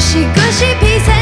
恭喜恭喜